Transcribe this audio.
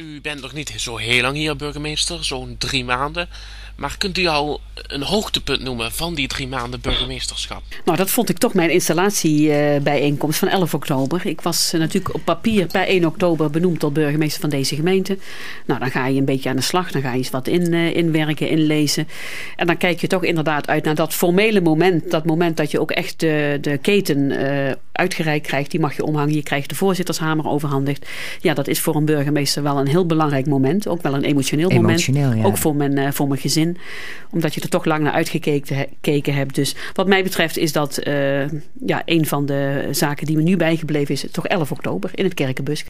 U bent nog niet zo heel lang hier burgemeester, zo'n drie maanden. Maar kunt u al een hoogtepunt noemen van die drie maanden burgemeesterschap? Nou, dat vond ik toch mijn installatiebijeenkomst van 11 oktober. Ik was eh, natuurlijk op papier per 1 oktober benoemd tot burgemeester van deze gemeente. Nou, dan ga je een beetje aan de slag. Dan ga je eens wat in, uh, inwerken, inlezen. En dan kijk je toch inderdaad uit naar dat formele moment. Dat moment dat je ook echt de, de keten uh, uitgereikt krijgt. Die mag je omhangen. Je krijgt de voorzittershamer overhandigd. Ja, dat is voor een burgemeester wel een heel belangrijk moment. Ook wel een emotioneel, emotioneel moment. Ja. Ook voor mijn, voor mijn gezin omdat je er toch lang naar uitgekeken hebt. Dus wat mij betreft is dat uh, ja, een van de zaken die me nu bijgebleven is. Toch 11 oktober in het Kerkenbus.